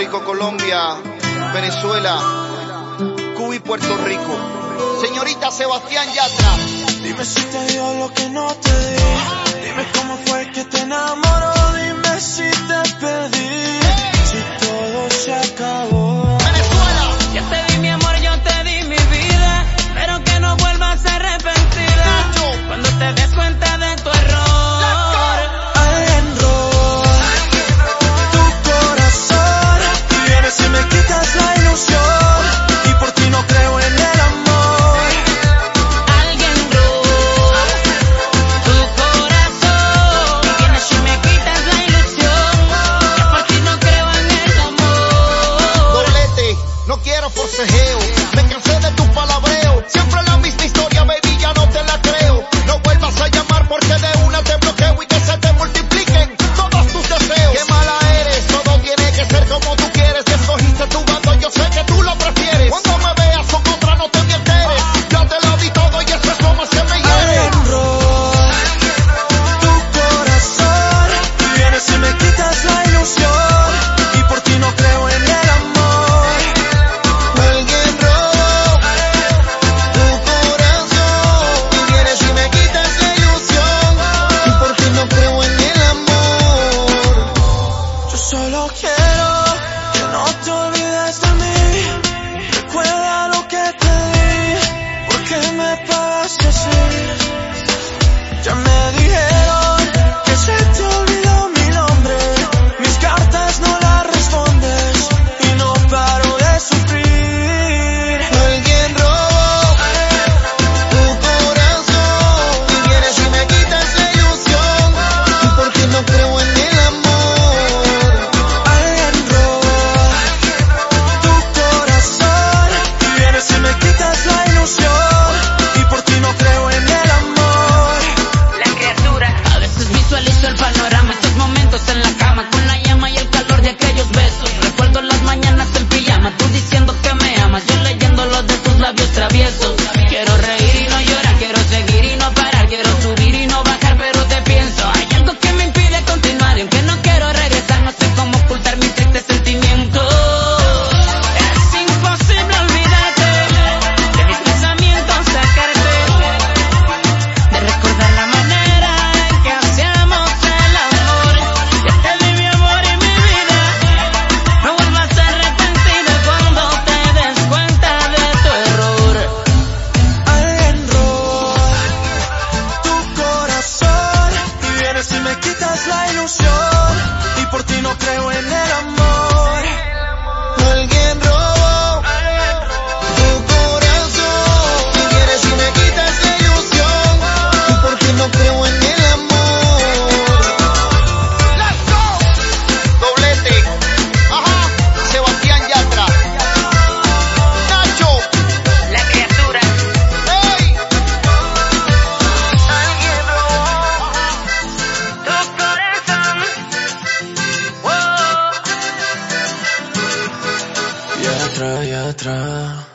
Rico, Colombia, Venezuela, Cuba y Puerto Rico. Señorita Sebastián Yatra. Dime si te dio lo que no te di. Dime cómo fue que te enamoró. me cansé de tu palabreo. Siempre la misma historia baby ya no te la creo. No vuelvas a llamar porque de quitas la ilusión y por ti no creo en el amor. atrás y atrás